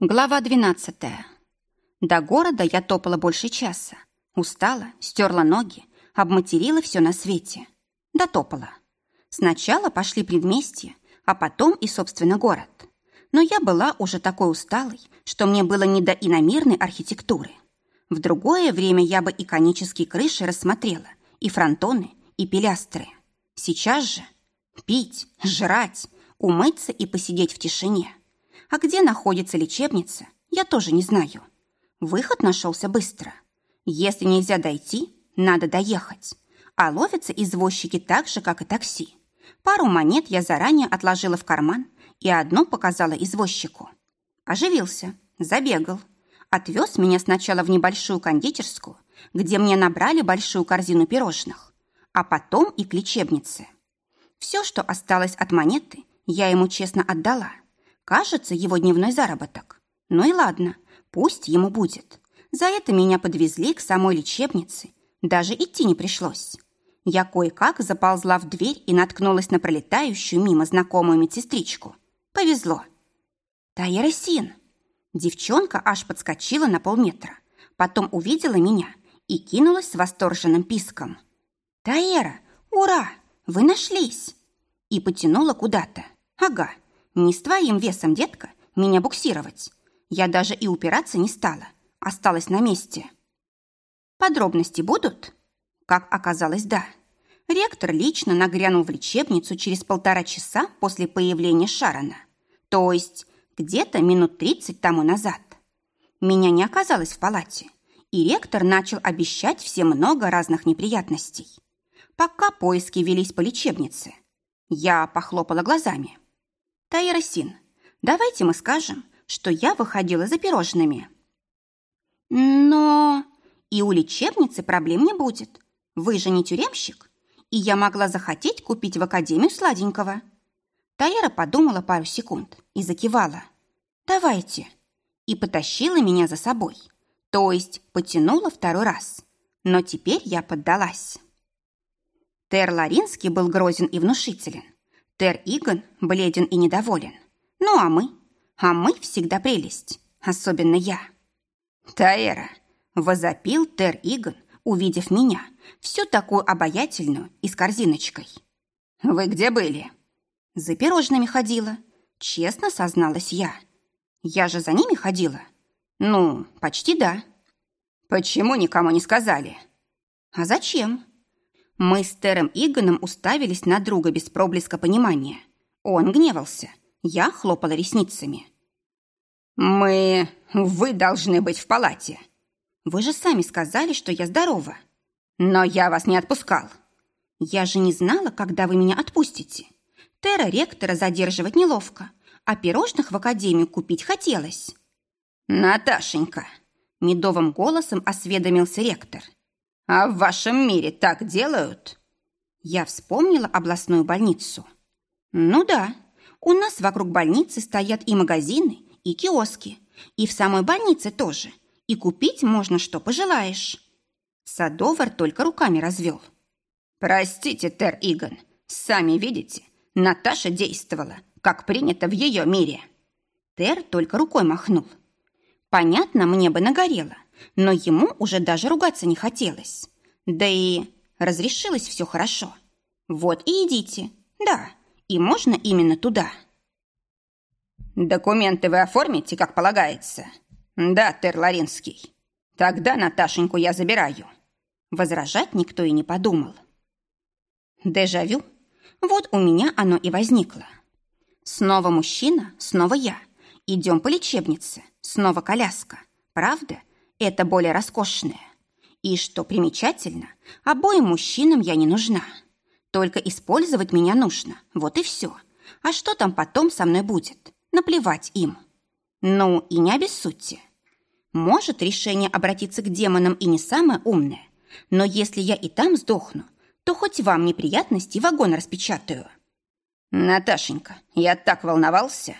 Глава 12. До города я топала больше часа. Устала, стерла ноги, обматерила все на свете. Дотопала. Сначала пошли предместья, а потом и, собственно, город. Но я была уже такой усталой, что мне было не до иномирной архитектуры. В другое время я бы и конические крыши рассмотрела, и фронтоны, и пилястры. Сейчас же пить, жрать, умыться и посидеть в тишине. А где находится лечебница, я тоже не знаю. Выход нашелся быстро. Если нельзя дойти, надо доехать. А ловятся извозчики так же, как и такси. Пару монет я заранее отложила в карман и одну показала извозчику. Оживился, забегал. Отвез меня сначала в небольшую кондитерскую, где мне набрали большую корзину пирожных, а потом и к лечебнице. Все, что осталось от монеты, я ему честно отдала. Кажется, его дневной заработок. Ну и ладно, пусть ему будет. За это меня подвезли к самой лечебнице. Даже идти не пришлось. Я кое-как заползла в дверь и наткнулась на пролетающую мимо знакомую медсестричку. Повезло. «Тайра Син!» Девчонка аж подскочила на полметра. Потом увидела меня и кинулась с восторженным писком. «Таэра, ура! Вы нашлись!» И потянула куда-то. «Ага, не с твоим весом, детка, меня буксировать. Я даже и упираться не стала. Осталась на месте». «Подробности будут?» Как оказалось, да. Ректор лично нагрянул в лечебницу через полтора часа после появления Шарона. То есть где-то минут тридцать тому назад. Меня не оказалось в палате, и ректор начал обещать все много разных неприятностей. Пока поиски велись по лечебнице, я похлопала глазами. «Таира Син, давайте мы скажем, что я выходила за пирожными». «Но...» «И у лечебницы проблем не будет. Вы же не тюремщик, и я могла захотеть купить в академию сладенького». Таира подумала пару секунд и закивала. «Давайте». И потащила меня за собой. То есть потянула второй раз. Но теперь я поддалась. Тер Ларинский был грозен и внушителен. Тер Игон бледен и недоволен. Ну а мы? А мы всегда прелесть. Особенно я. Таэра, возопил Тер Игон, увидев меня, всю такую обаятельную и с корзиночкой. «Вы где были?» «За пирожными ходила», — честно созналась я. «Я же за ними ходила?» «Ну, почти да». «Почему никому не сказали?» «А зачем?» Мы с Тером Игоном уставились на друга без проблеска понимания. Он гневался. Я хлопала ресницами. «Мы... Вы должны быть в палате», вы же сами сказали, что я здорова. Но я вас не отпускал. Я же не знала, когда вы меня отпустите. Тера ректора задерживать неловко, а пирожных в академию купить хотелось. Наташенька, медовым голосом осведомился ректор. А в вашем мире так делают? Я вспомнила областную больницу. Ну да, у нас вокруг больницы стоят и магазины, и киоски, и в самой больнице тоже – и купить можно, что пожелаешь». Садовар только руками развел. «Простите, Тер Игон, сами видите, Наташа действовала, как принято в ее мире». Тер только рукой махнул. Понятно, мне бы нагорело, но ему уже даже ругаться не хотелось. Да и разрешилось все хорошо. Вот и идите. Да, и можно именно туда. «Документы вы оформите, как полагается?» «Да, Терларинский. Тогда Наташеньку я забираю». Возражать никто и не подумал. Дежавю? Вот у меня оно и возникло. Снова мужчина, снова я. Идем по лечебнице, снова коляска. Правда, это более роскошное. И что примечательно, обоим мужчинам я не нужна. Только использовать меня нужно, вот и все. А что там потом со мной будет? Наплевать им. Ну и не обессудьте. Может, решение обратиться к демонам и не самое умное, но если я и там сдохну, то хоть вам неприятности вагон распечатаю. Наташенька, я так волновался.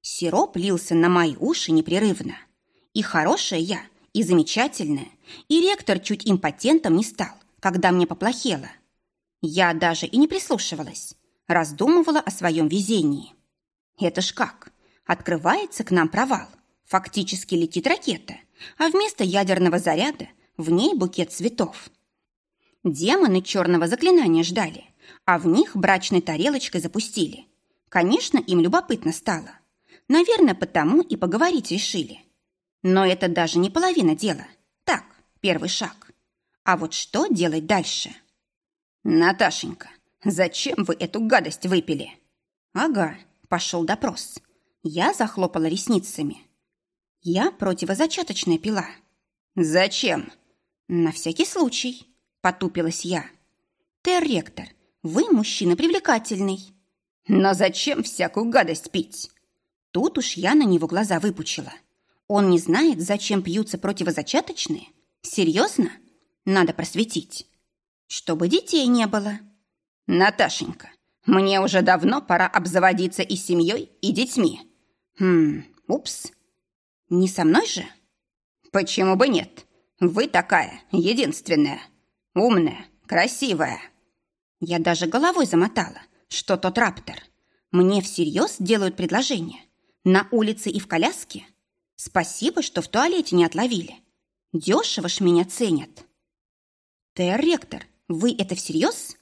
Сироп лился на мои уши непрерывно. И хорошая я, и замечательная, и ректор чуть импотентом не стал, когда мне поплохело. Я даже и не прислушивалась, раздумывала о своем везении. Это ж как? Открывается к нам провал, Фактически летит ракета, а вместо ядерного заряда в ней букет цветов. Демоны черного заклинания ждали, а в них брачной тарелочкой запустили. Конечно, им любопытно стало. Наверное, потому и поговорить решили. Но это даже не половина дела. Так, первый шаг. А вот что делать дальше? Наташенька, зачем вы эту гадость выпили? Ага, пошел допрос. Я захлопала ресницами. Я противозачаточная пила. Зачем? На всякий случай, потупилась я. Тер-ректор, вы мужчина привлекательный. Но зачем всякую гадость пить? Тут уж я на него глаза выпучила. Он не знает, зачем пьются противозачаточные? Серьезно? Надо просветить. Чтобы детей не было. Наташенька, мне уже давно пора обзаводиться и семьей, и детьми. Хм, упс. Не со мной же? Почему бы нет? Вы такая, единственная. Умная, красивая. Я даже головой замотала, что тот раптор. Мне всерьез делают предложение. На улице и в коляске? Спасибо, что в туалете не отловили. Дешево ж меня ценят. Тер, ректор, вы это всерьез?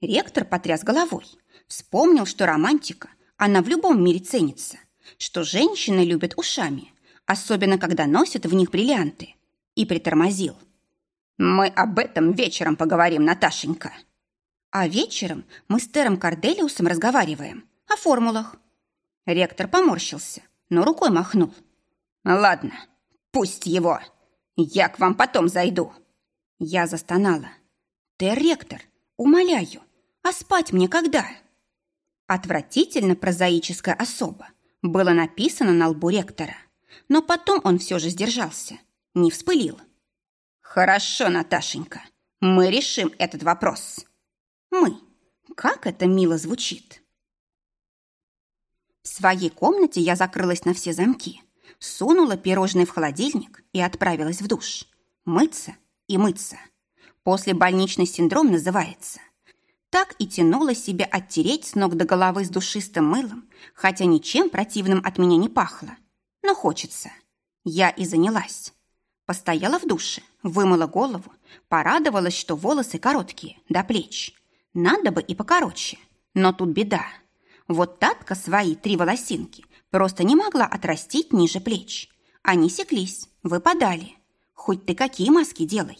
Ректор потряс головой. Вспомнил, что романтика, она в любом мире ценится. Что женщины любят ушами, особенно когда носят в них бриллианты. И притормозил. Мы об этом вечером поговорим, Наташенька. А вечером мы с Тером Корделиусом разговариваем. О формулах. Ректор поморщился, но рукой махнул. Ладно, пусть его. Я к вам потом зайду. Я застонала. Ты ректор, умоляю, а спать мне когда? Отвратительно прозаическая особа. Было написано на лбу ректора. Но потом он все же сдержался. Не вспылил. Хорошо, Наташенька, мы решим этот вопрос. Мы. Как это мило звучит. В своей комнате я закрылась на все замки сунула пирожные в холодильник и отправилась в душ. Мыться и мыться. После больничный синдром называется. Так и тянула себя оттереть с ног до головы с душистым мылом, хотя ничем противным от меня не пахло. Но хочется. Я и занялась. Постояла в душе, вымыла голову, порадовалась, что волосы короткие, до плеч. Надо бы и покороче, но тут беда. Вот Татка свои три волосинки просто не могла отрастить ниже плеч. Они секлись, выпадали. Хоть ты какие маски делай.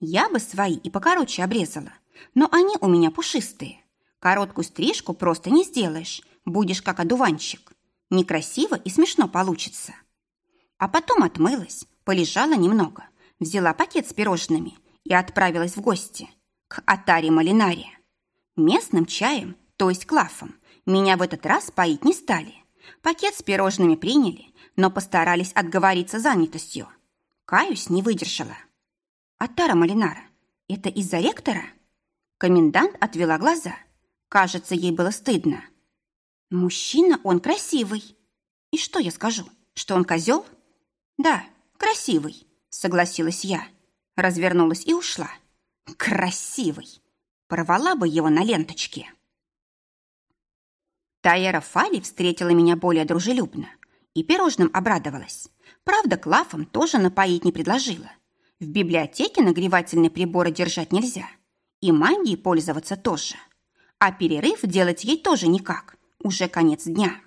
Я бы свои и покороче обрезала, но они у меня пушистые. Короткую стрижку просто не сделаешь, будешь как одуванчик. Некрасиво и смешно получится. А потом отмылась, полежала немного, взяла пакет с пирожными и отправилась в гости к Атаре Малинаре. Местным чаем, то есть клафом, меня в этот раз поить не стали. Пакет с пирожными приняли, но постарались отговориться занятостью. Каюсь, не выдержала. А Тара Малинара, это из-за ректора? Комендант отвела глаза. Кажется, ей было стыдно. Мужчина, он красивый. И что я скажу? Что он козел? Да, красивый, согласилась я. Развернулась и ушла. Красивый. Порвала бы его на ленточке. Тайера Фали встретила меня более дружелюбно и пирожным обрадовалась. Правда, клафом тоже напоить не предложила. В библиотеке нагревательные приборы держать нельзя. И магией пользоваться тоже. А перерыв делать ей тоже никак. Уже конец дня.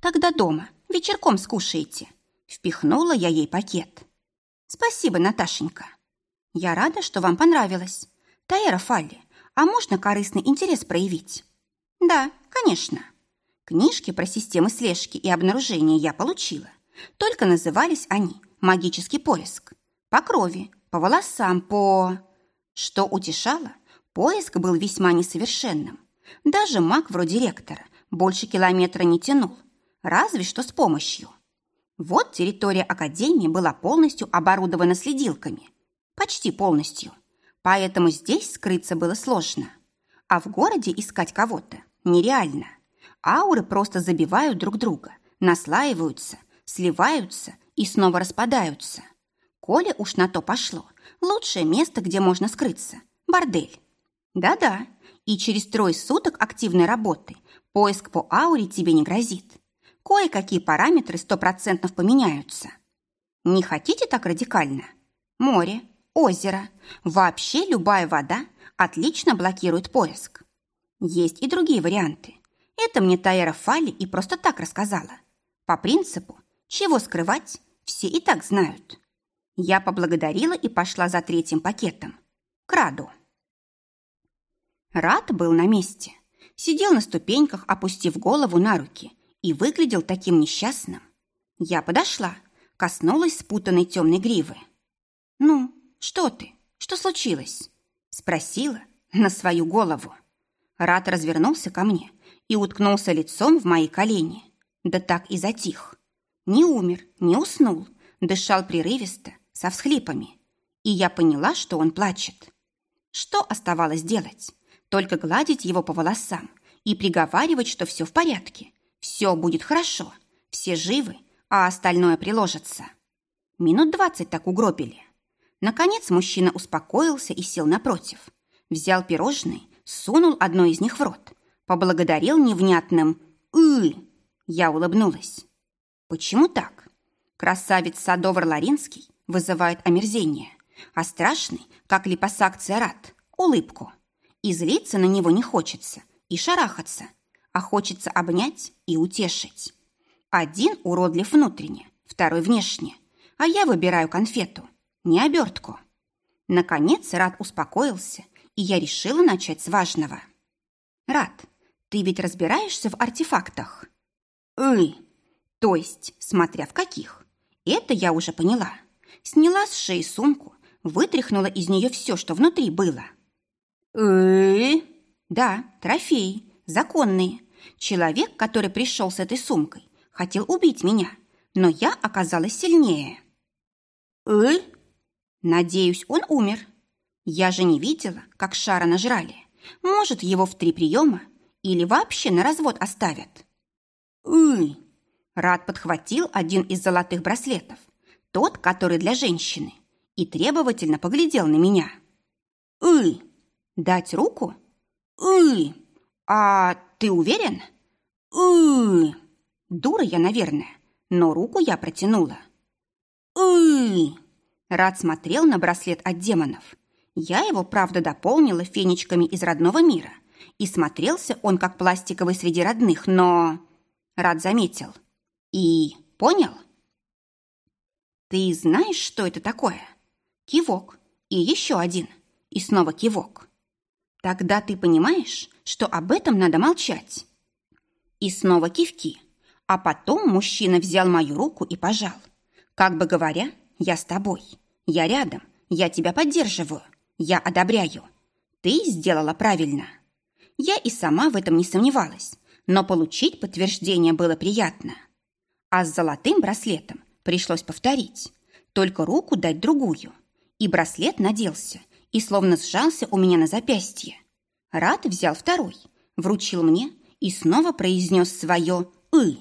Тогда дома, вечерком скушаете. Впихнула я ей пакет. Спасибо, Наташенька. Я рада, что вам понравилось. Таэра Фалли, а можно корыстный интерес проявить? Да, конечно. Книжки про системы слежки и обнаружения я получила. Только назывались они «Магический поиск». По крови, по волосам, по... Что утешало, поиск был весьма несовершенным. Даже маг вроде ректора больше километра не тянул, разве что с помощью. Вот территория Академии была полностью оборудована следилками. Почти полностью. Поэтому здесь скрыться было сложно. А в городе искать кого-то нереально. Ауры просто забивают друг друга, наслаиваются, сливаются и снова распадаются. Коля уж на то пошло. Лучшее место, где можно скрыться – бордель. Да-да, и через трое суток активной работы поиск по ауре тебе не грозит. Кое-какие параметры стопроцентно поменяются. Не хотите так радикально? Море, озеро, вообще любая вода отлично блокирует поиск. Есть и другие варианты. Это мне Тайра Фали и просто так рассказала. По принципу, чего скрывать, все и так знают. Я поблагодарила и пошла за третьим пакетом. К Раду. Рад был на месте. Сидел на ступеньках, опустив голову на руки, и выглядел таким несчастным. Я подошла, коснулась спутанной темной гривы. «Ну, что ты? Что случилось?» Спросила на свою голову. Рад развернулся ко мне и уткнулся лицом в мои колени. Да так и затих. Не умер, не уснул, дышал прерывисто, со всхлипами. И я поняла, что он плачет. Что оставалось делать? Только гладить его по волосам и приговаривать, что все в порядке. Все будет хорошо, все живы, а остальное приложится. Минут двадцать так угробили. Наконец мужчина успокоился и сел напротив. Взял пирожные, сунул одно из них в рот. Поблагодарил невнятным «ы». Я улыбнулась. Почему так? Красавец Садовар Ларинский вызывает омерзение, а страшный, как липосакция рад, улыбку. И злиться на него не хочется, и шарахаться, а хочется обнять и утешить. Один уродлив внутренне, второй внешне, а я выбираю конфету, не обертку. Наконец Рад успокоился, и я решила начать с важного. Рад, ты ведь разбираешься в артефактах? Эй, то есть, смотря в каких. Это я уже поняла. Сняла с шеи сумку, вытряхнула из нее все, что внутри было. э Да, трофеи, законные. Человек, который пришел с этой сумкой, хотел убить меня, но я оказалась сильнее. э Надеюсь, он умер. Я же не видела, как шара нажрали. Может, его в три приема или вообще на развод оставят. Ой! Рад подхватил один из золотых браслетов, тот, который для женщины, и требовательно поглядел на меня. «Ы! Дать руку? Ы! А ты уверен? Ы! Дура я, наверное, но руку я протянула. Ы! Рад смотрел на браслет от демонов. Я его, правда, дополнила фенечками из родного мира, и смотрелся он как пластиковый среди родных, но... Рад заметил – и понял? Ты знаешь, что это такое? Кивок. И еще один. И снова кивок. Тогда ты понимаешь, что об этом надо молчать. И снова кивки. А потом мужчина взял мою руку и пожал. Как бы говоря, я с тобой. Я рядом. Я тебя поддерживаю. Я одобряю. Ты сделала правильно. Я и сама в этом не сомневалась, но получить подтверждение было приятно. А с золотым браслетом пришлось повторить. Только руку дать другую. И браслет наделся, и словно сжался у меня на запястье. Рад взял второй, вручил мне и снова произнес свое «ы».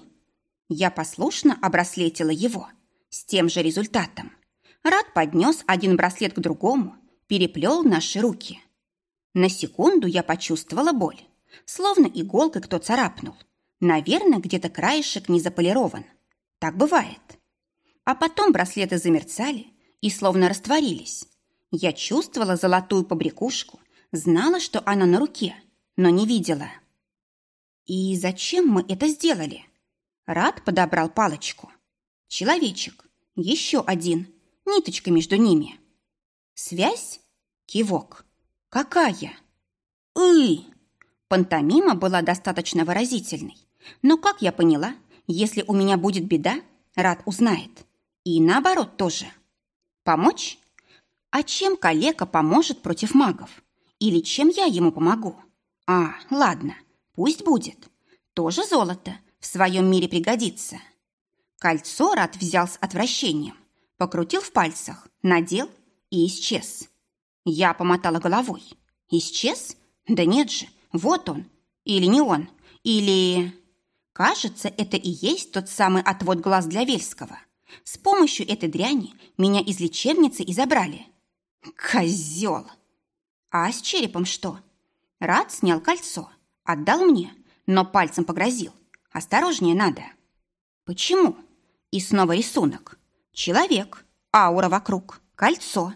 Я послушно обраслетила его. С тем же результатом. Рад поднес один браслет к другому, переплел наши руки. На секунду я почувствовала боль. Словно иголкой кто царапнул. Наверное, где-то краешек не заполирован. Так бывает. А потом браслеты замерцали и словно растворились. Я чувствовала золотую побрякушку, знала, что она на руке, но не видела. И зачем мы это сделали? Рад подобрал палочку. Человечек, еще один, ниточка между ними. Связь? Кивок. Какая? Ы! Пантомима была достаточно выразительной, но, как я поняла, если у меня будет беда, Рад узнает. И наоборот тоже. Помочь? А чем калека поможет против магов? Или чем я ему помогу? А, ладно, пусть будет. Тоже золото в своем мире пригодится. Кольцо Рад взял с отвращением, покрутил в пальцах, надел и исчез. Я помотала головой. Исчез? Да нет же, вот он. Или не он. Или... Кажется, это и есть тот самый отвод глаз для Вельского. С помощью этой дряни меня из лечебницы и забрали. Козел! А с черепом что? Рад снял кольцо, отдал мне, но пальцем погрозил. Осторожнее надо. Почему? И снова рисунок. Человек, аура вокруг, кольцо.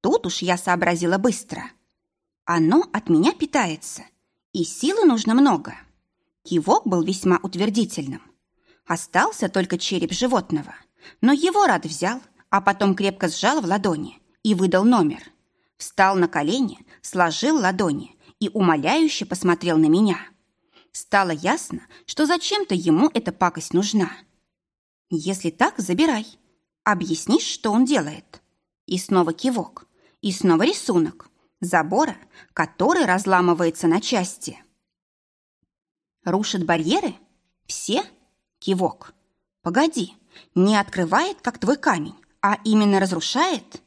Тут уж я сообразила быстро. Оно от меня питается, и силы нужно много. Кивок был весьма утвердительным. Остался только череп животного, но его Рад взял, а потом крепко сжал в ладони и выдал номер. Встал на колени, сложил ладони и умоляюще посмотрел на меня. Стало ясно, что зачем-то ему эта пакость нужна. «Если так, забирай. Объяснишь, что он делает?» И снова кивок, и снова рисунок забора, который разламывается на части. Рушит барьеры? Все? Кивок. Погоди, не открывает, как твой камень, а именно разрушает?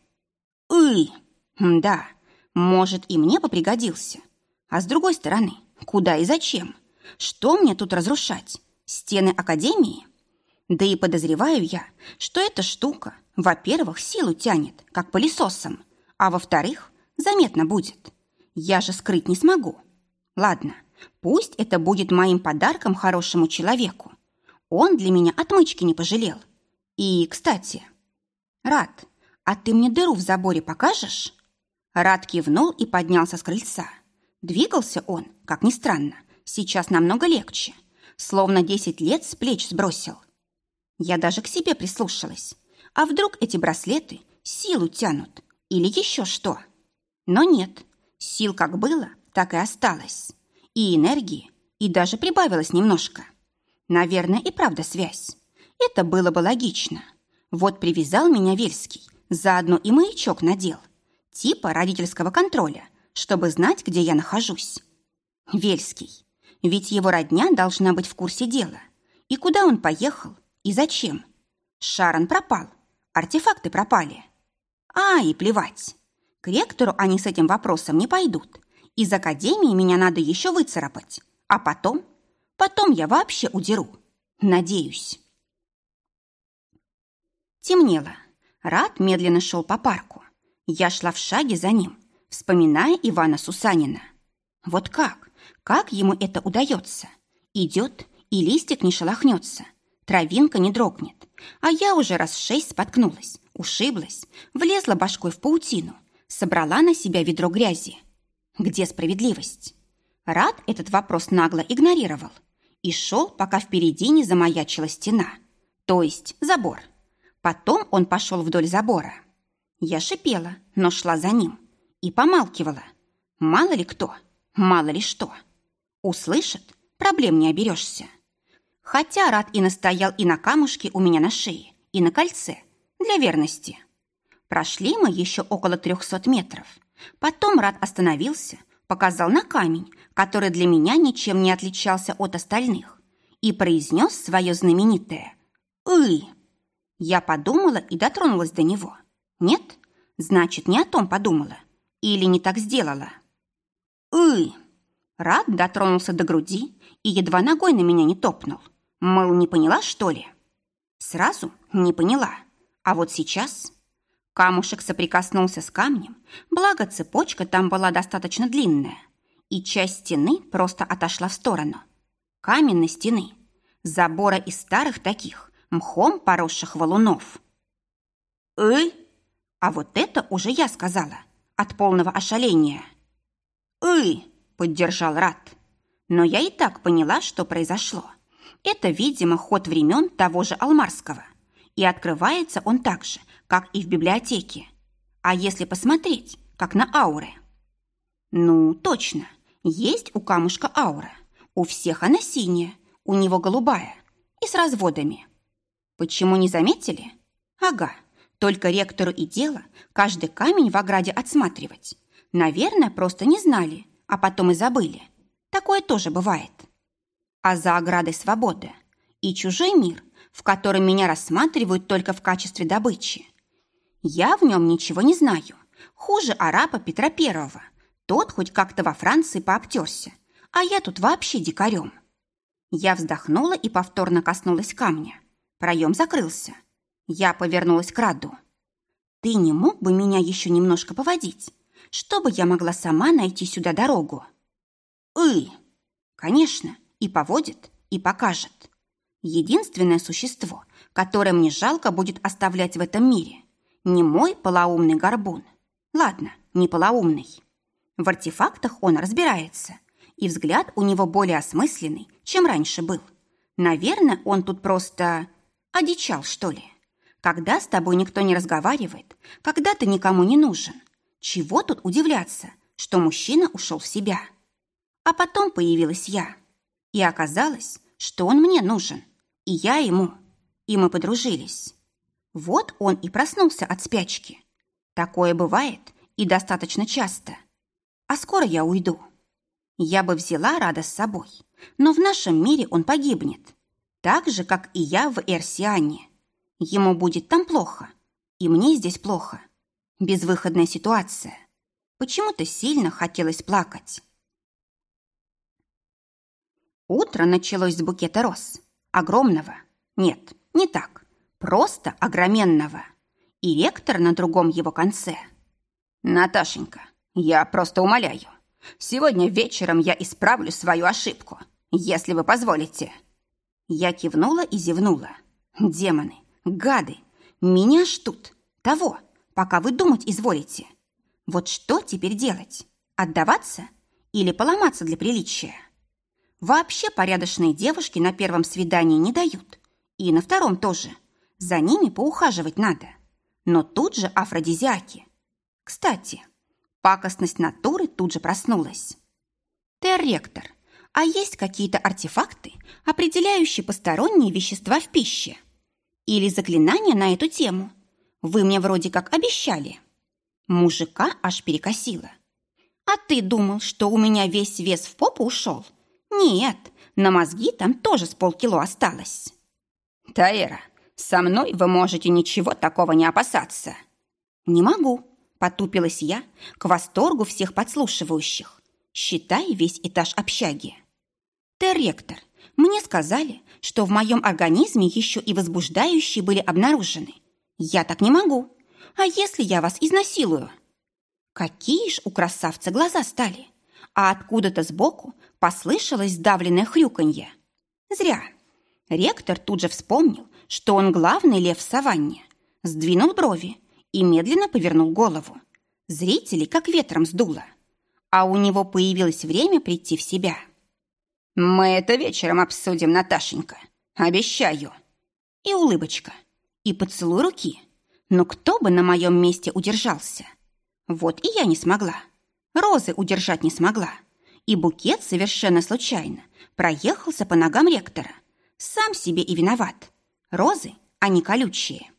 Ый! Да, может, и мне бы пригодился. А с другой стороны, куда и зачем? Что мне тут разрушать? Стены Академии? Да и подозреваю я, что эта штука, во-первых, силу тянет, как пылесосом, а во-вторых, заметно будет. Я же скрыть не смогу. Ладно, пусть это будет моим подарком хорошему человеку. Он для меня отмычки не пожалел. И, кстати, Рад, а ты мне дыру в заборе покажешь? Рад кивнул и поднялся с крыльца. Двигался он, как ни странно, сейчас намного легче, словно десять лет с плеч сбросил. Я даже к себе прислушалась. А вдруг эти браслеты силу тянут или еще что? Но нет, сил как было, так и осталось. И энергии, и даже прибавилось немножко. Наверное, и правда связь. Это было бы логично. Вот привязал меня Вельский, заодно и маячок надел. Типа родительского контроля, чтобы знать, где я нахожусь. Вельский. Ведь его родня должна быть в курсе дела. И куда он поехал, и зачем? Шарон пропал, артефакты пропали. А, и плевать. К ректору они с этим вопросом не пойдут. Из академии меня надо еще выцарапать. А потом? Потом я вообще удеру. Надеюсь. Темнело. Рад медленно шел по парку. Я шла в шаге за ним, вспоминая Ивана Сусанина. Вот как? Как ему это удается? Идет, и листик не шелохнется, травинка не дрогнет. А я уже раз шесть споткнулась, ушиблась, влезла башкой в паутину, собрала на себя ведро грязи. Где справедливость? Рад этот вопрос нагло игнорировал и шел, пока впереди не замаячила стена, то есть забор. Потом он пошел вдоль забора. Я шипела, но шла за ним и помалкивала. Мало ли кто, мало ли что. Услышит, проблем не оберешься. Хотя Рад и настоял и на камушке у меня на шее, и на кольце, для верности. Прошли мы еще около трехсот метров. Потом Рад остановился, показал на камень, который для меня ничем не отличался от остальных, и произнес свое знаменитое «Ый». Я подумала и дотронулась до него. Нет? Значит, не о том подумала. Или не так сделала. «Ый». Рад дотронулся до груди и едва ногой на меня не топнул. Мыл, не поняла, что ли? Сразу не поняла. А вот сейчас... Камушек соприкоснулся с камнем, благо цепочка там была достаточно длинная, и часть стены просто отошла в сторону. Каменной стены, забора из старых таких, мхом поросших валунов. «Ы?» А вот это уже я сказала, от полного ошаления. «Ы!» — поддержал Рат. Но я и так поняла, что произошло. Это, видимо, ход времен того же Алмарского. И открывается он так же, как и в библиотеке. А если посмотреть, как на ауры? Ну, точно, есть у камушка аура. У всех она синяя, у него голубая и с разводами. Почему не заметили? Ага, только ректору и дело каждый камень в ограде отсматривать. Наверное, просто не знали, а потом и забыли. Такое тоже бывает. А за оградой свобода и чужой мир, в котором меня рассматривают только в качестве добычи. Я в нем ничего не знаю. Хуже араба Петра Первого. Тот хоть как-то во Франции пообтерся, а я тут вообще дикарем. Я вздохнула и повторно коснулась камня. Проем закрылся. Я повернулась к Раду. «Ты не мог бы меня еще немножко поводить, чтобы я могла сама найти сюда дорогу?» «Ы!» «Конечно, и поводит, и покажет. Единственное существо, которое мне жалко будет оставлять в этом мире. Не мой полоумный горбун. Ладно, не полоумный. В артефактах он разбирается, и взгляд у него более осмысленный, чем раньше был. Наверное, он тут просто одичал, что ли. Когда с тобой никто не разговаривает, когда ты никому не нужен, чего тут удивляться, что мужчина ушел в себя? А потом появилась я. И оказалось, что он мне нужен, и я ему, и мы подружились. Вот он и проснулся от спячки. Такое бывает и достаточно часто. А скоро я уйду. Я бы взяла Рада с собой, но в нашем мире он погибнет. Так же, как и я в Эрсиане. Ему будет там плохо, и мне здесь плохо. Безвыходная ситуация. Почему-то сильно хотелось плакать. Утро началось с букета роз. Огромного. Нет, не так. Просто огроменного. И ректор на другом его конце. «Наташенька, я просто умоляю. Сегодня вечером я исправлю свою ошибку, если вы позволите». Я кивнула и зевнула. «Демоны, гады, меня ж тут, того, пока вы думать изволите. Вот что теперь делать? Отдаваться или поломаться для приличия?» Вообще порядочные девушки на первом свидании не дают. И на втором тоже. За ними поухаживать надо. Но тут же афродизиаки. Кстати, пакостность натуры тут же проснулась. Терректор, а есть какие-то артефакты, определяющие посторонние вещества в пище? Или заклинания на эту тему? Вы мне вроде как обещали. Мужика аж перекосило. А ты думал, что у меня весь вес в попу ушел? — нет, на мозги там тоже с полкило осталось. Таэра, со мной вы можете ничего такого не опасаться. Не могу, потупилась я к восторгу всех подслушивающих. Считай весь этаж общаги. Терректор, мне сказали, что в моем организме еще и возбуждающие были обнаружены. Я так не могу. А если я вас изнасилую? Какие ж у красавца глаза стали? а откуда-то сбоку послышалось сдавленное хрюканье. Зря. Ректор тут же вспомнил, что он главный лев в саванне, сдвинул брови и медленно повернул голову. Зрители как ветром сдуло, а у него появилось время прийти в себя. «Мы это вечером обсудим, Наташенька, обещаю». И улыбочка, и поцелуй руки. Но кто бы на моем месте удержался? Вот и я не смогла. Розы удержать не смогла. И букет совершенно случайно проехался по ногам ректора. Сам себе и виноват. Розы, они колючие.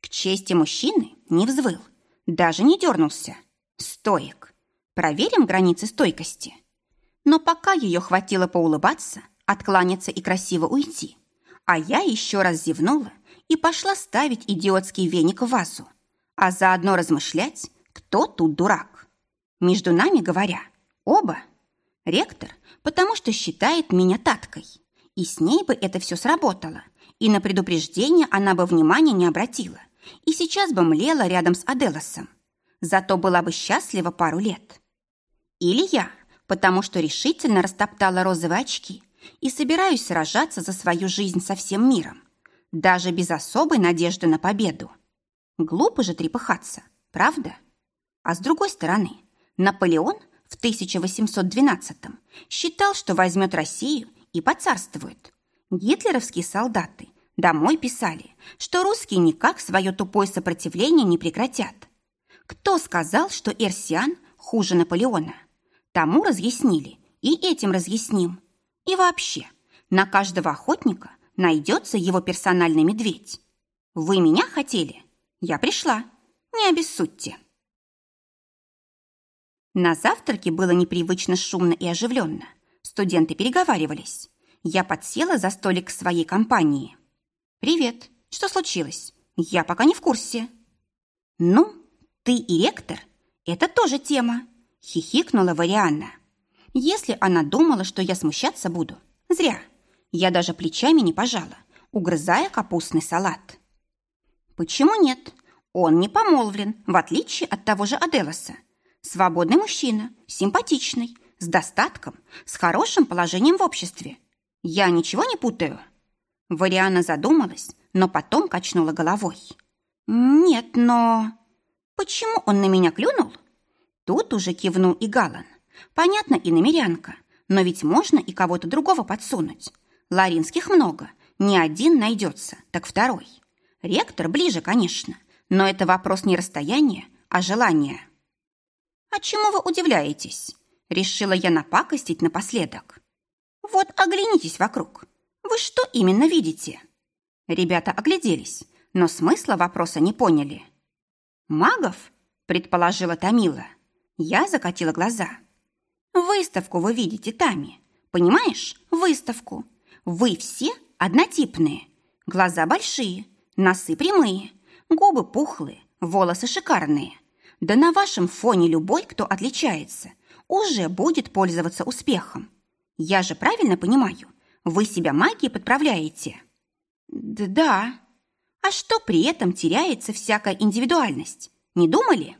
К чести мужчины не взвыл, даже не дернулся. Стоек. Проверим границы стойкости. Но пока ее хватило поулыбаться, откланяться и красиво уйти, а я еще раз зевнула и пошла ставить идиотский веник в вазу, а заодно размышлять, кто тут дурак. Между нами говоря, оба. Ректор, потому что считает меня таткой. И с ней бы это все сработало. И на предупреждение она бы внимания не обратила. И сейчас бы млела рядом с Аделосом. Зато была бы счастлива пару лет. Или я, потому что решительно растоптала розовые очки и собираюсь сражаться за свою жизнь со всем миром. Даже без особой надежды на победу. Глупо же трепыхаться, правда? А с другой стороны, Наполеон в 1812-м считал, что возьмет Россию и поцарствует. Гитлеровские солдаты домой писали, что русские никак свое тупое сопротивление не прекратят. Кто сказал, что Эрсиан хуже Наполеона? Тому разъяснили, и этим разъясним. И вообще, на каждого охотника найдется его персональный медведь. Вы меня хотели? Я пришла. Не обессудьте. На завтраке было непривычно шумно и оживленно. Студенты переговаривались. Я подсела за столик своей компании. «Привет. Что случилось? Я пока не в курсе». «Ну, ты и ректор – это тоже тема», – хихикнула Варианна. «Если она думала, что я смущаться буду, зря. Я даже плечами не пожала, угрызая капустный салат». «Почему нет? Он не помолвлен, в отличие от того же Аделоса. Свободный мужчина, симпатичный, с достатком, с хорошим положением в обществе. Я ничего не путаю? Вариана задумалась, но потом качнула головой. «Нет, но...» «Почему он на меня клюнул?» Тут уже кивнул и Галан. «Понятно, и намерянка, но ведь можно и кого-то другого подсунуть. Ларинских много, не один найдется, так второй. Ректор ближе, конечно, но это вопрос не расстояния, а желания». «А чему вы удивляетесь?» Решила я напакостить напоследок. «Вот оглянитесь вокруг. Вы что именно видите?» Ребята огляделись, но смысла вопроса не поняли. «Магов?» – предположила Томила. Я закатила глаза. «Выставку вы видите, Тами. Понимаешь? Выставку. Вы все однотипные. Глаза большие, носы прямые, губы пухлые, волосы шикарные. Да на вашем фоне любой, кто отличается, уже будет пользоваться успехом. Я же правильно понимаю, вы себя магией подправляете?» «Да». «А что при этом теряется всякая индивидуальность? Не думали?»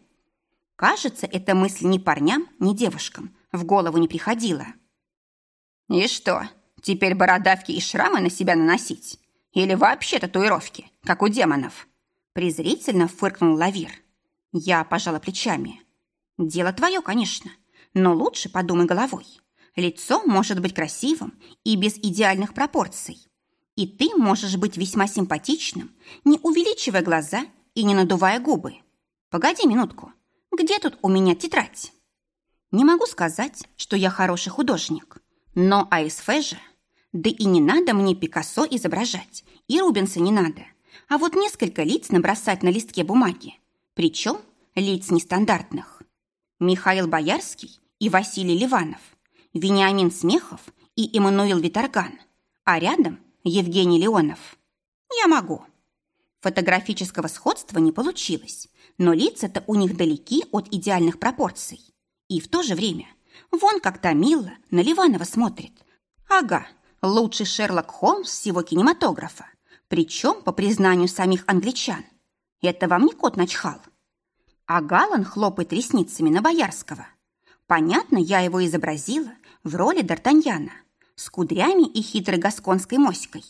Кажется, эта мысль ни парням, ни девушкам в голову не приходила. «И что, теперь бородавки и шрамы на себя наносить? Или вообще татуировки, как у демонов?» Презрительно фыркнул Лавир. Я пожала плечами. «Дело твое, конечно, но лучше подумай головой. Лицо может быть красивым и без идеальных пропорций. И ты можешь быть весьма симпатичным, не увеличивая глаза и не надувая губы. Погоди минутку, где тут у меня тетрадь? Не могу сказать, что я хороший художник, но АСФ же. Да и не надо мне Пикассо изображать, и Рубенса не надо, а вот несколько лиц набросать на листке бумаги, причем лиц нестандартных. Михаил Боярский и Василий Ливанов, Вениамин Смехов и Эммануил Виторган, а рядом Евгений Леонов. Я могу. Фотографического сходства не получилось, но лица-то у них далеки от идеальных пропорций. И в то же время вон как Томила на Ливанова смотрит. Ага, лучший Шерлок Холмс всего кинематографа, причем по признанию самих англичан. Это вам не кот начхал. А Галан хлопает ресницами на Боярского. Понятно, я его изобразила в роли Д'Артаньяна с кудрями и хитрой гасконской моськой.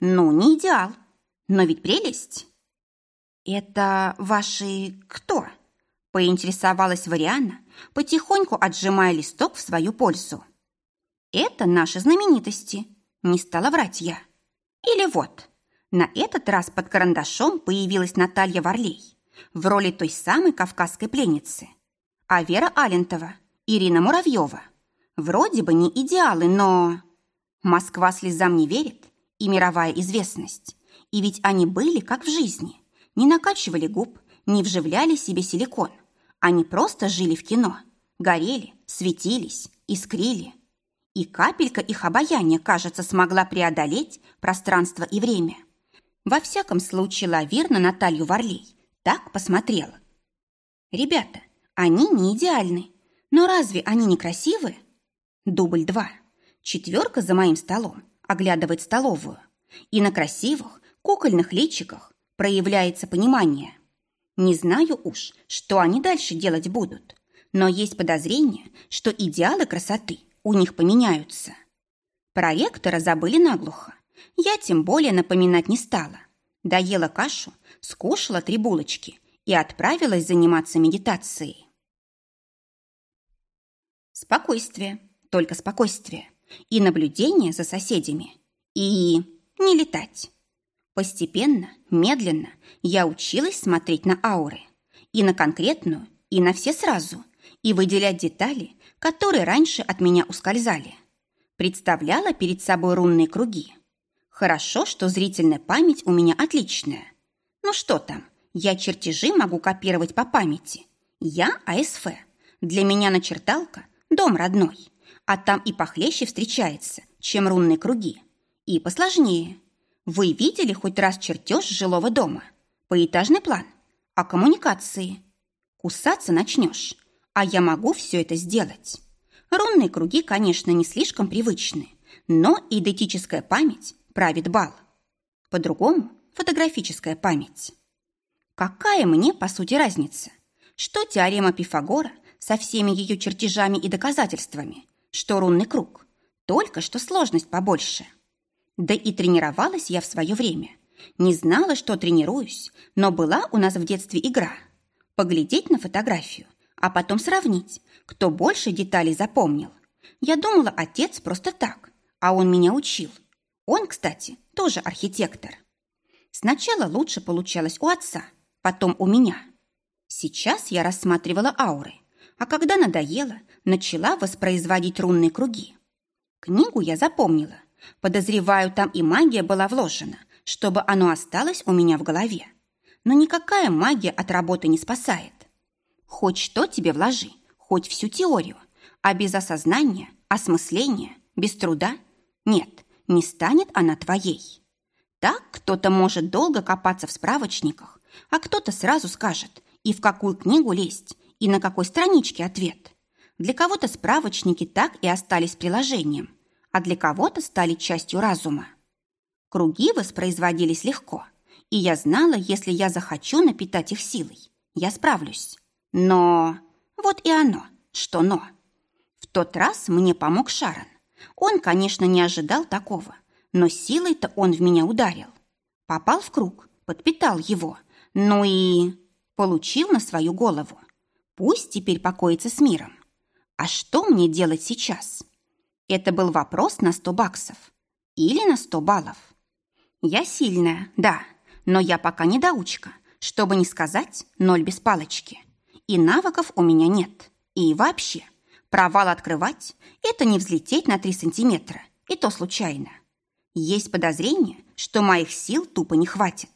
Ну, не идеал, но ведь прелесть. «Это ваши кто?» – поинтересовалась Вариана, потихоньку отжимая листок в свою пользу. «Это наши знаменитости», – не стала врать я. «Или вот». На этот раз под карандашом появилась Наталья Варлей в роли той самой кавказской пленницы. А Вера Алентова, Ирина Муравьева. Вроде бы не идеалы, но... Москва слезам не верит, и мировая известность. И ведь они были как в жизни. Не накачивали губ, не вживляли себе силикон. Они просто жили в кино. Горели, светились, искрили. И капелька их обаяния, кажется, смогла преодолеть пространство и время. Во всяком случае, Лавир на Наталью Варлей так посмотрел. Ребята, они не идеальны, но разве они не красивые? Дубль два. Четверка за моим столом оглядывает столовую. И на красивых, кукольных личиках проявляется понимание. Не знаю уж, что они дальше делать будут, но есть подозрение, что идеалы красоты у них поменяются. Про ректора забыли наглухо. Я тем более напоминать не стала. Доела кашу, скушала три булочки и отправилась заниматься медитацией. Спокойствие, только спокойствие. И наблюдение за соседями. И не летать. Постепенно, медленно я училась смотреть на ауры. И на конкретную, и на все сразу. И выделять детали, которые раньше от меня ускользали. Представляла перед собой рунные круги – Хорошо, что зрительная память у меня отличная. Ну что там, я чертежи могу копировать по памяти. Я АСФ. Для меня начерталка – дом родной. А там и похлеще встречается, чем рунные круги. И посложнее. Вы видели хоть раз чертеж жилого дома? Поэтажный план? А коммуникации? Кусаться начнешь. А я могу все это сделать. Рунные круги, конечно, не слишком привычны, но идентическая память правит бал. По-другому фотографическая память. Какая мне, по сути, разница? Что теорема Пифагора со всеми ее чертежами и доказательствами, что рунный круг, только что сложность побольше. Да и тренировалась я в свое время. Не знала, что тренируюсь, но была у нас в детстве игра. Поглядеть на фотографию, а потом сравнить, кто больше деталей запомнил. Я думала, отец просто так, а он меня учил. Он, кстати, тоже архитектор. Сначала лучше получалось у отца, потом у меня. Сейчас я рассматривала ауры, а когда надоело, начала воспроизводить рунные круги. Книгу я запомнила. Подозреваю, там и магия была вложена, чтобы оно осталось у меня в голове. Но никакая магия от работы не спасает. Хоть что тебе вложи, хоть всю теорию, а без осознания, осмысления, без труда, нет, не станет она твоей. Так кто-то может долго копаться в справочниках, а кто-то сразу скажет, и в какую книгу лезть, и на какой страничке ответ. Для кого-то справочники так и остались приложением, а для кого-то стали частью разума. Круги воспроизводились легко, и я знала, если я захочу напитать их силой, я справлюсь. Но... Вот и оно, что но. В тот раз мне помог Шарон. Он, конечно, не ожидал такого, но силой-то он в меня ударил. Попал в круг, подпитал его, ну и... получил на свою голову. Пусть теперь покоится с миром. А что мне делать сейчас? Это был вопрос на сто баксов. Или на сто баллов. Я сильная, да, но я пока не доучка, чтобы не сказать ноль без палочки. И навыков у меня нет. И вообще, провал открывать – это не взлететь на 3 сантиметра, и то случайно. Есть подозрение, что моих сил тупо не хватит.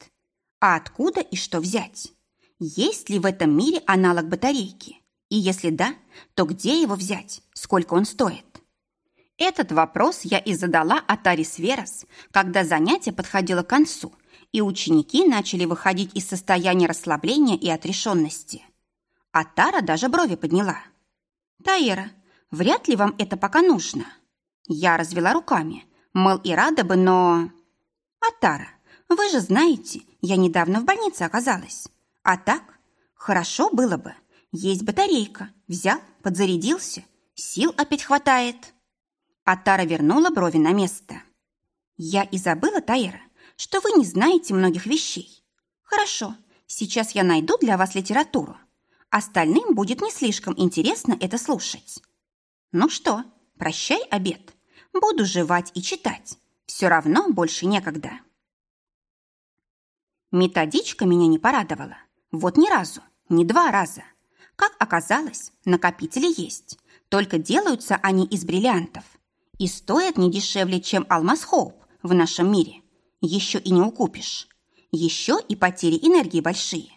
А откуда и что взять? Есть ли в этом мире аналог батарейки? И если да, то где его взять? Сколько он стоит? Этот вопрос я и задала Атарис Верас, когда занятие подходило к концу, и ученики начали выходить из состояния расслабления и отрешенности. А Тара даже брови подняла. «Таира, вряд ли вам это пока нужно». Я развела руками, мол, и рада бы, но... «А Тара, вы же знаете, я недавно в больнице оказалась. А так, хорошо было бы. Есть батарейка. Взял, подзарядился. Сил опять хватает». А Тара вернула брови на место. «Я и забыла, Таира, что вы не знаете многих вещей. Хорошо, сейчас я найду для вас литературу. Остальным будет не слишком интересно это слушать. Ну что, прощай обед. Буду жевать и читать. Все равно больше некогда. Методичка меня не порадовала. Вот ни разу, ни два раза. Как оказалось, накопители есть. Только делаются они из бриллиантов. И стоят не дешевле, чем алмаз Хоуп в нашем мире. Еще и не укупишь. Еще и потери энергии большие.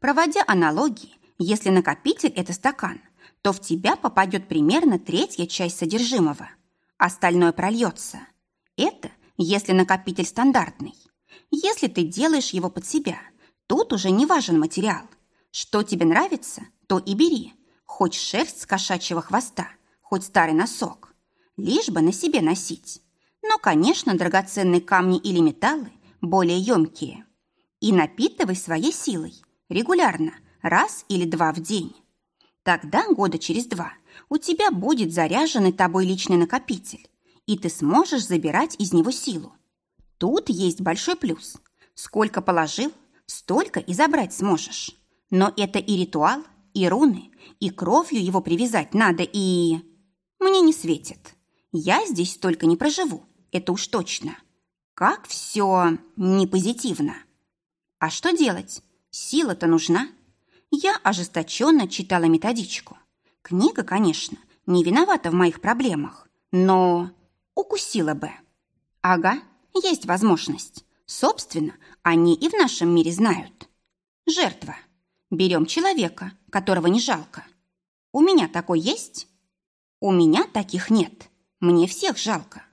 Проводя аналогии, если накопитель – это стакан, то в тебя попадет примерно третья часть содержимого. Остальное прольется. Это если накопитель стандартный. Если ты делаешь его под себя, тут уже не важен материал. Что тебе нравится, то и бери. Хоть шерсть с кошачьего хвоста, хоть старый носок. Лишь бы на себе носить. Но, конечно, драгоценные камни или металлы более емкие. И напитывай своей силой регулярно – раз или два в день. Тогда года через два у тебя будет заряженный тобой личный накопитель, и ты сможешь забирать из него силу. Тут есть большой плюс. Сколько положил, столько и забрать сможешь. Но это и ритуал, и руны, и кровью его привязать надо, и... Мне не светит. Я здесь столько не проживу, это уж точно. Как все не позитивно. А что делать? Сила-то нужна. Я ожесточенно читала методичку. Книга, конечно, не виновата в моих проблемах, но укусила бы. Ага, есть возможность. Собственно, они и в нашем мире знают. Жертва. Берем человека, которого не жалко. У меня такой есть? У меня таких нет. Мне всех жалко.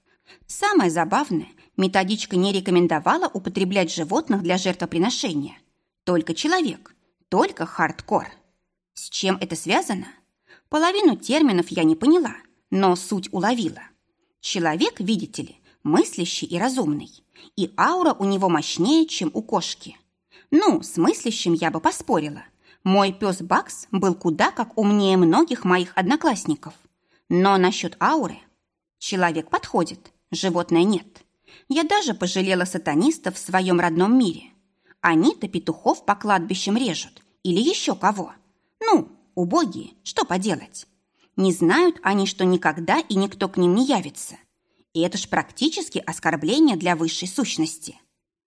Самое забавное, методичка не рекомендовала употреблять животных для жертвоприношения. Только человек – только хардкор. С чем это связано? Половину терминов я не поняла, но суть уловила. Человек, видите ли, мыслящий и разумный, и аура у него мощнее, чем у кошки. Ну, с мыслящим я бы поспорила. Мой пес Бакс был куда как умнее многих моих одноклассников. Но насчет ауры человек подходит, животное нет. Я даже пожалела сатанистов в своем родном мире. Они-то петухов по кладбищам режут или еще кого. Ну, убогие, что поделать. Не знают они, что никогда и никто к ним не явится. И это ж практически оскорбление для высшей сущности.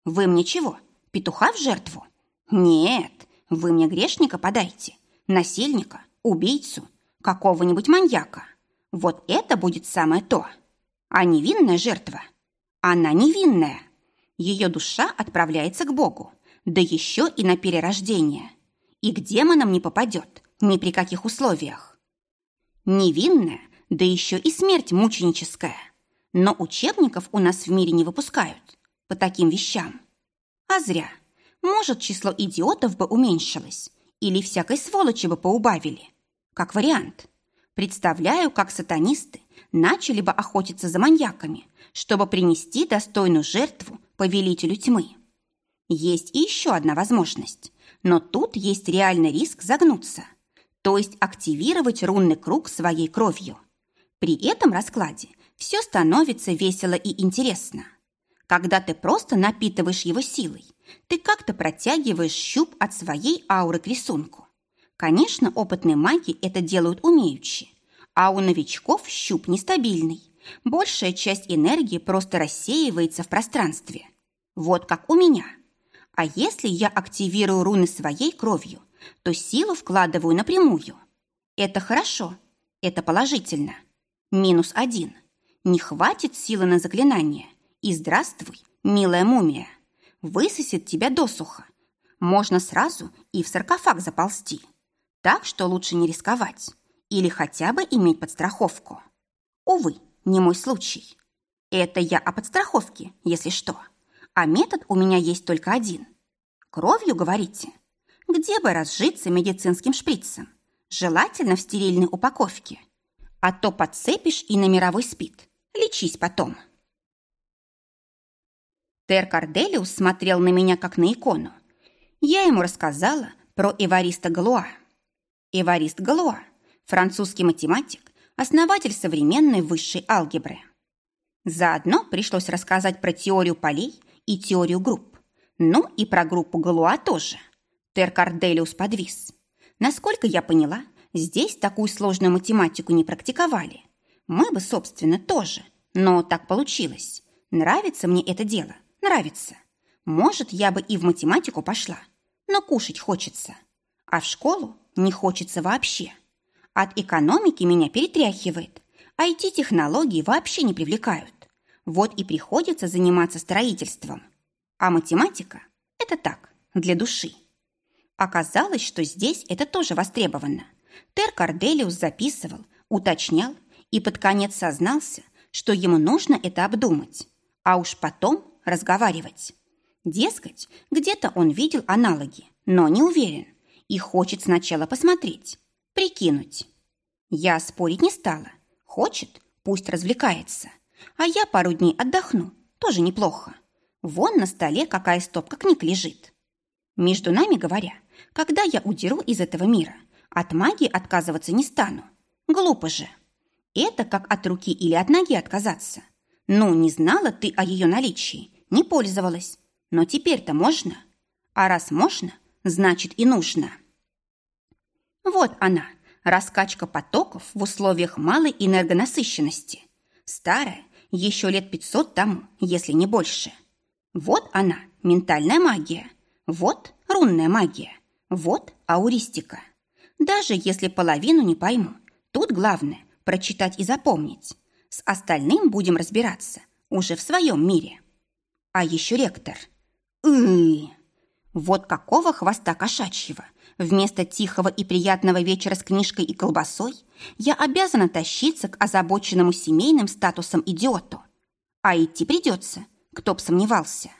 Вы мне чего, петуха в жертву? Нет, вы мне грешника подайте, насильника, убийцу, какого-нибудь маньяка. Вот это будет самое то. А невинная жертва? Она невинная. Ее душа отправляется к Богу, да еще и на перерождение. И к демонам не попадет ни при каких условиях. Невинная, да еще и смерть мученическая. Но учебников у нас в мире не выпускают по таким вещам. А зря. Может, число идиотов бы уменьшилось, или всякой сволочи бы поубавили. Как вариант. Представляю, как сатанисты начали бы охотиться за маньяками, чтобы принести достойную жертву повелителю тьмы. Есть и еще одна возможность, но тут есть реальный риск загнуться, то есть активировать рунный круг своей кровью. При этом раскладе все становится весело и интересно. Когда ты просто напитываешь его силой, ты как-то протягиваешь щуп от своей ауры к рисунку. Конечно, опытные маги это делают умеючи, а у новичков щуп нестабильный. Большая часть энергии просто рассеивается в пространстве. Вот как у меня. А если я активирую руны своей кровью, то силу вкладываю напрямую. Это хорошо, это положительно. Минус один. Не хватит силы на заклинание. И здравствуй, милая мумия. Высосет тебя досуха. Можно сразу и в саркофаг заползти. Так что лучше не рисковать. Или хотя бы иметь подстраховку. Увы, не мой случай. Это я о подстраховке, если что. А метод у меня есть только один. Кровью, говорите? Где бы разжиться медицинским шприцем? Желательно в стерильной упаковке. А то подцепишь и на мировой спид. Лечись потом. Тер Карделиус смотрел на меня, как на икону. Я ему рассказала про Эвариста Галуа. Эварист Галуа – французский математик, основатель современной высшей алгебры. Заодно пришлось рассказать про теорию полей и теорию групп. Ну и про группу Галуа тоже. Тер Карделиус подвис. Насколько я поняла, здесь такую сложную математику не практиковали. Мы бы, собственно, тоже. Но так получилось. Нравится мне это дело. Нравится. Может, я бы и в математику пошла. Но кушать хочется. А в школу не хочется вообще. От экономики меня перетряхивает. IT-технологии вообще не привлекают. Вот и приходится заниматься строительством. А математика – это так, для души. Оказалось, что здесь это тоже востребовано. Тер Корделиус записывал, уточнял и под конец сознался, что ему нужно это обдумать, а уж потом разговаривать. Дескать, где-то он видел аналоги, но не уверен и хочет сначала посмотреть, прикинуть. Я спорить не стала. Хочет, пусть развлекается. А я пару дней отдохну, тоже неплохо. Вон на столе какая стопка книг лежит. Между нами говоря, когда я удеру из этого мира, от магии отказываться не стану. Глупо же. Это как от руки или от ноги отказаться. Ну, не знала ты о ее наличии, не пользовалась. Но теперь-то можно. А раз можно, значит и нужно. Вот она, раскачка потоков в условиях малой энергонасыщенности. Старая, еще лет 500 тому, если не больше. Вот она, ментальная магия. Вот рунная магия. Вот ауристика. Даже если половину не пойму, тут главное прочитать и запомнить. С остальным будем разбираться уже в своем мире. А еще ректор. Ы Вот какого хвоста кошачьего вместо тихого и приятного вечера с книжкой и колбасой я обязана тащиться к озабоченному семейным статусом идиоту. А идти придется, кто б сомневался.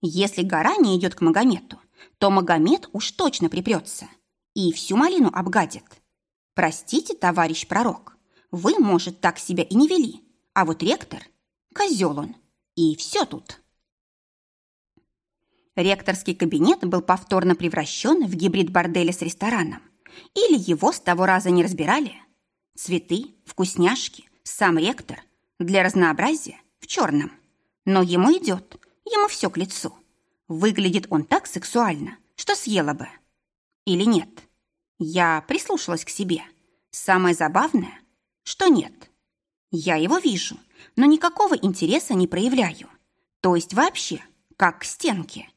Если гора не идет к Магомету, то Магомед уж точно припрется и всю малину обгадит. Простите, товарищ пророк, вы, может, так себя и не вели, а вот ректор – козел он, и все тут. Ректорский кабинет был повторно превращен в гибрид борделя с рестораном. Или его с того раза не разбирали? Цветы, вкусняшки, сам ректор. Для разнообразия в черном. Но ему идет, ему все к лицу. Выглядит он так сексуально, что съела бы. Или нет? Я прислушалась к себе. Самое забавное, что нет. Я его вижу, но никакого интереса не проявляю. То есть вообще, как к стенке.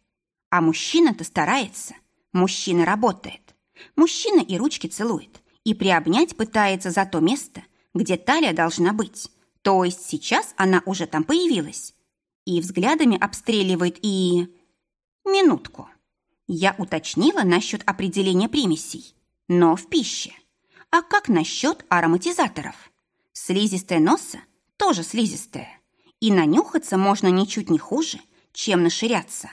А мужчина-то старается, мужчина работает. Мужчина и ручки целует, и приобнять пытается за то место, где талия должна быть. То есть сейчас она уже там появилась. И взглядами обстреливает, и... Минутку. Я уточнила насчет определения примесей, но в пище. А как насчет ароматизаторов? Слизистая носа тоже слизистая. И нанюхаться можно ничуть не хуже, чем наширяться.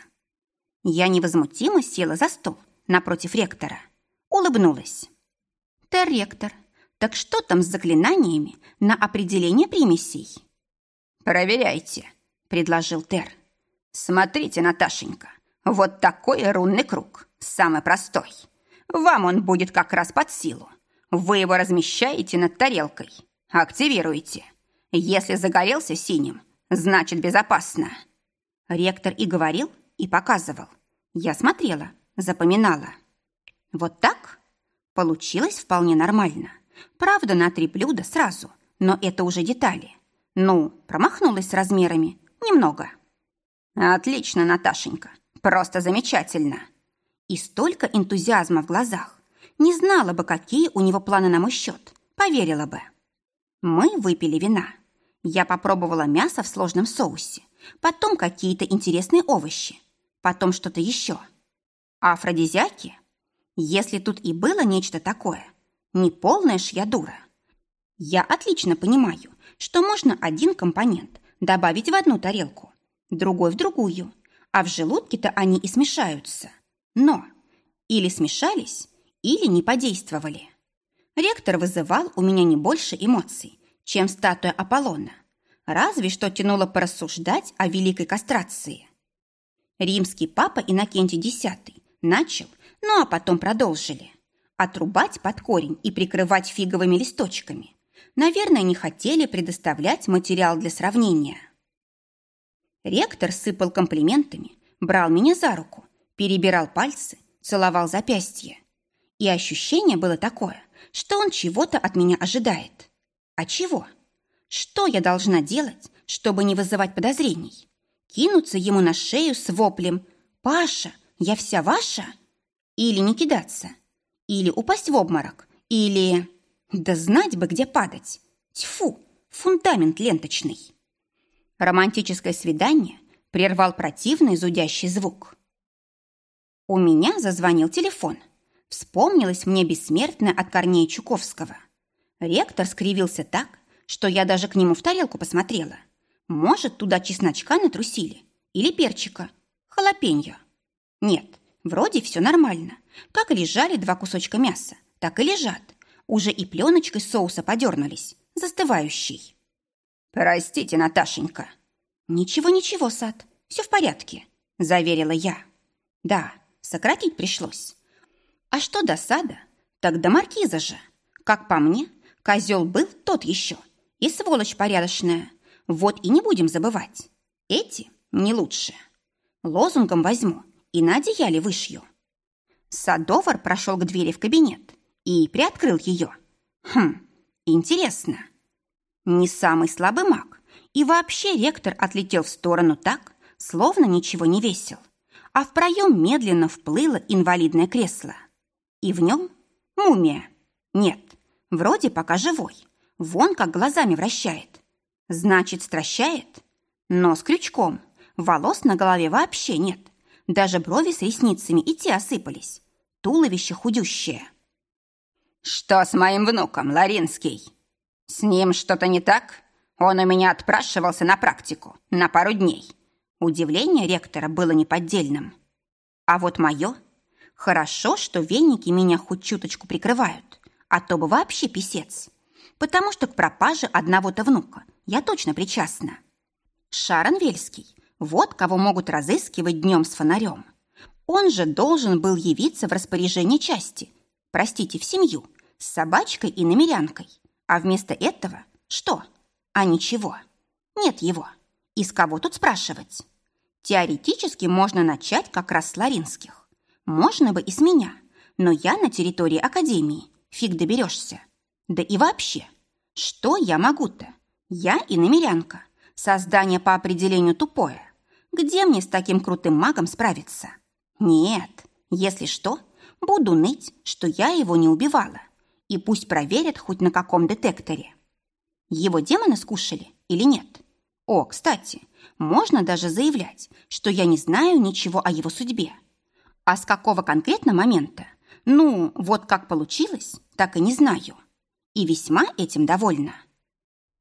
Я невозмутимо села за стол напротив ректора. Улыбнулась. «Тер-ректор, так что там с заклинаниями на определение примесей?» «Проверяйте», — предложил Тер. «Смотрите, Наташенька, вот такой рунный круг, самый простой. Вам он будет как раз под силу. Вы его размещаете над тарелкой, активируете. Если загорелся синим, значит безопасно. Ректор и говорил, и показывал. Я смотрела, запоминала. Вот так? Получилось вполне нормально. Правда, на три блюда сразу, но это уже детали. Ну, промахнулась с размерами. Немного. Отлично, Наташенька. Просто замечательно. И столько энтузиазма в глазах. Не знала бы, какие у него планы на мой счет. Поверила бы. Мы выпили вина. Я попробовала мясо в сложном соусе. Потом какие-то интересные овощи. Потом что-то еще. А афродизиаки? Если тут и было нечто такое, не полная ж я дура. Я отлично понимаю, что можно один компонент добавить в одну тарелку, другой в другую, а в желудке-то они и смешаются. Но или смешались, или не подействовали. Ректор вызывал у меня не больше эмоций, чем статуя Аполлона. Разве что тянуло порассуждать о великой кастрации. Римский папа Иннокентий X начал, ну а потом продолжили. Отрубать под корень и прикрывать фиговыми листочками. Наверное, не хотели предоставлять материал для сравнения. Ректор сыпал комплиментами, брал меня за руку, перебирал пальцы, целовал запястье. И ощущение было такое, что он чего-то от меня ожидает. А чего? Что я должна делать, чтобы не вызывать подозрений? Кинуться ему на шею с воплем «Паша, я вся ваша?» Или не кидаться? Или упасть в обморок? Или... Да знать бы, где падать! Тьфу, фундамент ленточный! Романтическое свидание прервал противный зудящий звук. У меня зазвонил телефон. Вспомнилось мне бессмертное от Корнея Чуковского. Ректор скривился так, что я даже к нему в тарелку посмотрела. Может, туда чесночка натрусили? Или перчика? Халапеньо? Нет, вроде все нормально. Как лежали два кусочка мяса, так и лежат. Уже и пленочкой соуса подернулись, застывающий. «Простите, Наташенька». «Ничего-ничего, Сад, все в порядке», – заверила я. «Да, сократить пришлось. А что до сада, так до маркиза же. Как по мне, козел был тот еще. И сволочь порядочная. Вот и не будем забывать. Эти не лучше. Лозунгом возьму и на одеяле вышью». Садовар прошел к двери в кабинет и приоткрыл ее. Хм, интересно. Не самый слабый маг. И вообще ректор отлетел в сторону так, словно ничего не весил. А в проем медленно вплыло инвалидное кресло. И в нем мумия. Нет, вроде пока живой. Вон как глазами вращает. Значит, стращает? Но с крючком. Волос на голове вообще нет. Даже брови с ресницами и те осыпались. Туловище худющее. «Что с моим внуком, Ларинский?» С ним что-то не так? Он у меня отпрашивался на практику на пару дней. Удивление ректора было неподдельным. А вот мое... Хорошо, что веники меня хоть чуточку прикрывают, а то бы вообще писец. Потому что к пропаже одного-то внука я точно причастна. Шарон Вельский, вот кого могут разыскивать днем с фонарем. Он же должен был явиться в распоряжение части, простите, в семью, с собачкой и намерянкой. А вместо этого что? А ничего. Нет его. И с кого тут спрашивать? Теоретически можно начать как раз с Ларинских. Можно бы и с меня, но я на территории Академии. Фиг доберешься. Да и вообще, что я могу-то? Я и намерянка. Создание по определению тупое. Где мне с таким крутым магом справиться? Нет, если что, буду ныть, что я его не убивала. И пусть проверят хоть на каком детекторе. Его демоны скушали или нет? О, кстати, можно даже заявлять, что я не знаю ничего о его судьбе. А с какого конкретно момента? Ну, вот как получилось, так и не знаю. И весьма этим довольна.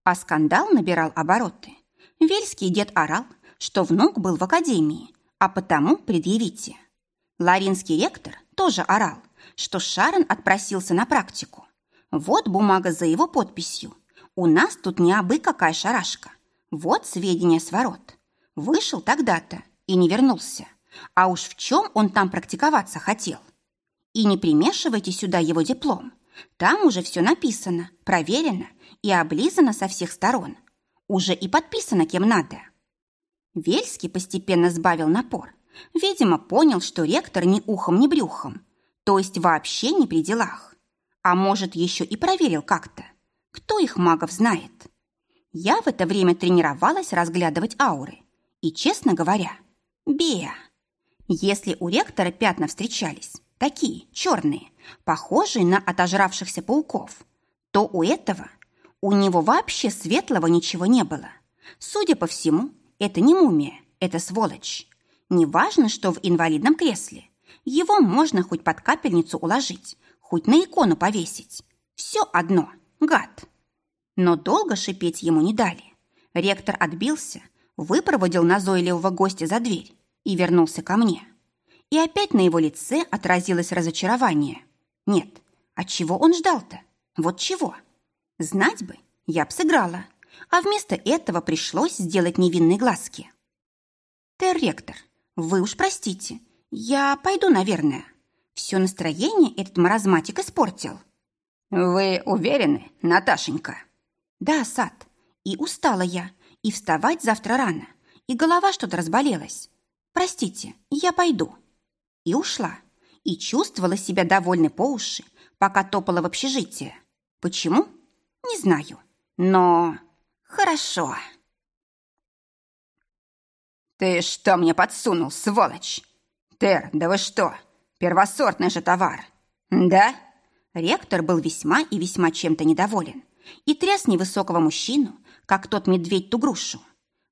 А скандал набирал обороты. Вельский дед орал, что внук был в академии, а потому предъявите. Ларинский ректор тоже орал, что Шарон отпросился на практику. Вот бумага за его подписью. У нас тут не абы какая шарашка. Вот сведения с ворот. Вышел тогда-то и не вернулся. А уж в чем он там практиковаться хотел? И не примешивайте сюда его диплом. Там уже все написано, проверено и облизано со всех сторон. Уже и подписано кем надо. Вельский постепенно сбавил напор. Видимо, понял, что ректор ни ухом, ни брюхом. То есть вообще не при делах. А может, еще и проверил как-то. Кто их магов знает? Я в это время тренировалась разглядывать ауры. И, честно говоря, Беа. Если у ректора пятна встречались, такие, черные, похожие на отожравшихся пауков, то у этого, у него вообще светлого ничего не было. Судя по всему, это не мумия, это сволочь. Неважно, что в инвалидном кресле. Его можно хоть под капельницу уложить, хоть на икону повесить. Все одно, гад. Но долго шипеть ему не дали. Ректор отбился, выпроводил назойливого гостя за дверь и вернулся ко мне. И опять на его лице отразилось разочарование. Нет, от чего он ждал-то? Вот чего? Знать бы, я б сыграла а вместо этого пришлось сделать невинные глазки. «Терректор, вы уж простите, я пойду, наверное. Все настроение этот маразматик испортил». «Вы уверены, Наташенька?» «Да, Сад. И устала я, и вставать завтра рано, и голова что-то разболелась. Простите, я пойду». И ушла, и чувствовала себя довольной по уши, пока топала в общежитие. Почему? Не знаю. Но Хорошо. Ты что мне подсунул, сволочь? Тер, да вы что? Первосортный же товар. Да? Ректор был весьма и весьма чем-то недоволен и тряс невысокого мужчину, как тот медведь ту грушу.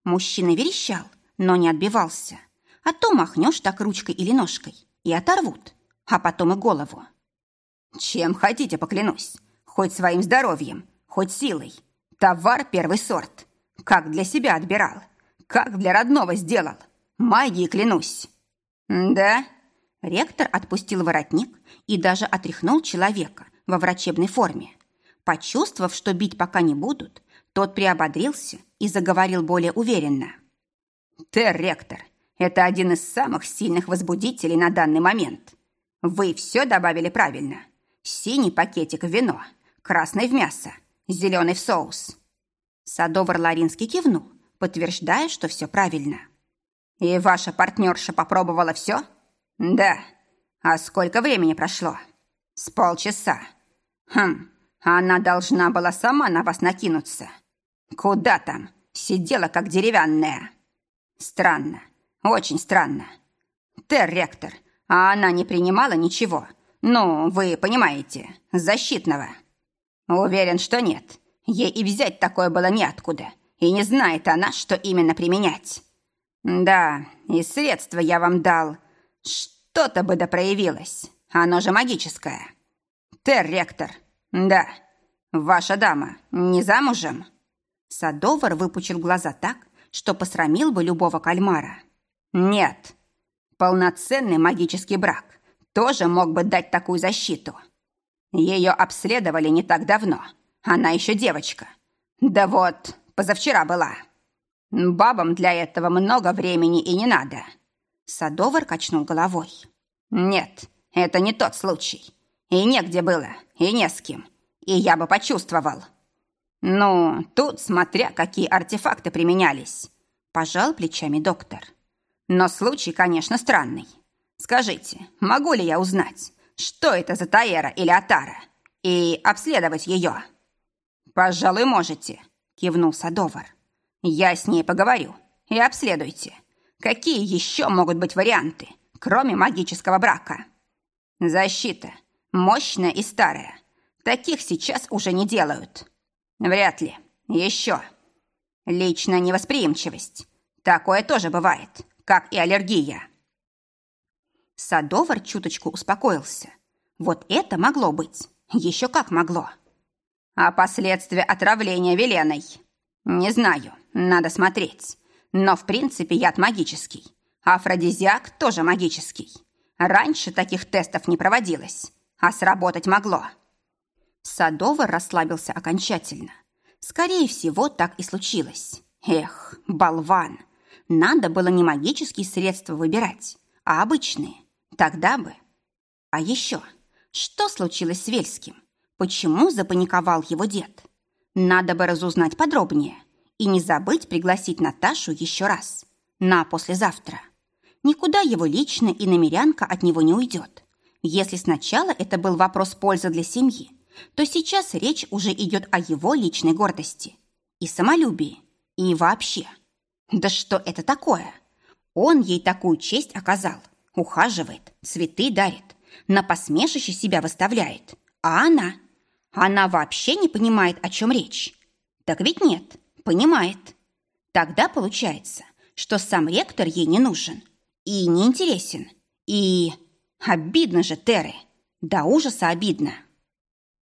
Мужчина верещал, но не отбивался. А то махнешь так ручкой или ножкой и оторвут, а потом и голову. Чем хотите, поклянусь. Хоть своим здоровьем, хоть силой. Товар первый сорт. Как для себя отбирал. Как для родного сделал. Магии клянусь. Да? Ректор отпустил воротник и даже отряхнул человека во врачебной форме. Почувствовав, что бить пока не будут, тот приободрился и заговорил более уверенно. «Тер, ректор, это один из самых сильных возбудителей на данный момент. Вы все добавили правильно. Синий пакетик в вино, красный в мясо, зеленый в соус». Садовар Ларинский кивнул, подтверждая, что все правильно. «И ваша партнерша попробовала все?» «Да. А сколько времени прошло?» «С полчаса. Хм, она должна была сама на вас накинуться. Куда там? Сидела как деревянная. Странно, очень странно. Тер-ректор, а она не принимала ничего. Ну, вы понимаете, защитного». Уверен, что нет. Ей и взять такое было неоткуда. И не знает она, что именно применять. Да, и средства я вам дал. Что-то бы да проявилось. Оно же магическое. Тер-ректор. Да. Ваша дама не замужем? Садовар выпучил глаза так, что посрамил бы любого кальмара. Нет. Полноценный магический брак тоже мог бы дать такую защиту. Ее обследовали не так давно. Она еще девочка. Да вот, позавчера была. Бабам для этого много времени и не надо. Садовар качнул головой. Нет, это не тот случай. И негде было, и не с кем. И я бы почувствовал. Ну, тут смотря какие артефакты применялись. Пожал плечами доктор. Но случай, конечно, странный. Скажите, могу ли я узнать, что это за Таэра или Атара, и обследовать ее?» «Пожалуй, можете», — кивнул Садовар. «Я с ней поговорю и обследуйте. Какие еще могут быть варианты, кроме магического брака?» «Защита. Мощная и старая. Таких сейчас уже не делают». «Вряд ли. Еще. Личная невосприимчивость. Такое тоже бывает, как и аллергия». Садовар чуточку успокоился. Вот это могло быть. Еще как могло. А последствия отравления Веленой? Не знаю, надо смотреть. Но в принципе яд магический. Афродизиак тоже магический. Раньше таких тестов не проводилось, а сработать могло. Садовар расслабился окончательно. Скорее всего, так и случилось. Эх, болван! Надо было не магические средства выбирать, а обычные. Тогда бы... А еще, что случилось с Вельским? Почему запаниковал его дед? Надо бы разузнать подробнее и не забыть пригласить Наташу еще раз. На послезавтра. Никуда его лично и намерянка от него не уйдет. Если сначала это был вопрос пользы для семьи, то сейчас речь уже идет о его личной гордости и самолюбии, и вообще. Да что это такое? Он ей такую честь оказал, ухаживает, цветы дарит, на посмешище себя выставляет. А она? Она вообще не понимает, о чем речь. Так ведь нет, понимает. Тогда получается, что сам ректор ей не нужен и не интересен. И обидно же, Теры, до ужаса обидно.